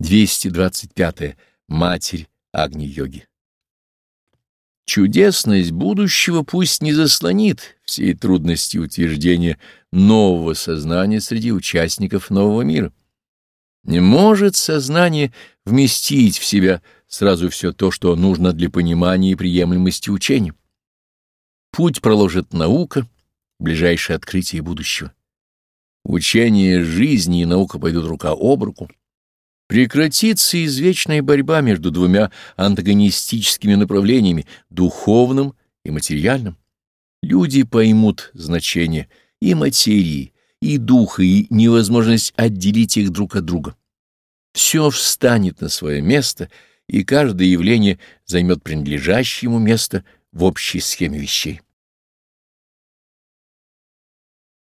225. Матерь Агни-йоги. Чудесность будущего пусть не заслонит всей трудности утверждения нового сознания среди участников нового мира. Не может сознание вместить в себя сразу все то, что нужно для понимания и приемлемости учения. Путь проложит наука, ближайшее открытие будущего. Учение жизни и наука пойдут рука об руку. Прекратится извечная борьба между двумя антагонистическими направлениями — духовным и материальным. Люди поймут значение и материи, и духа, и невозможность отделить их друг от друга. Все встанет на свое место, и каждое явление займет принадлежащее ему место в общей схеме вещей.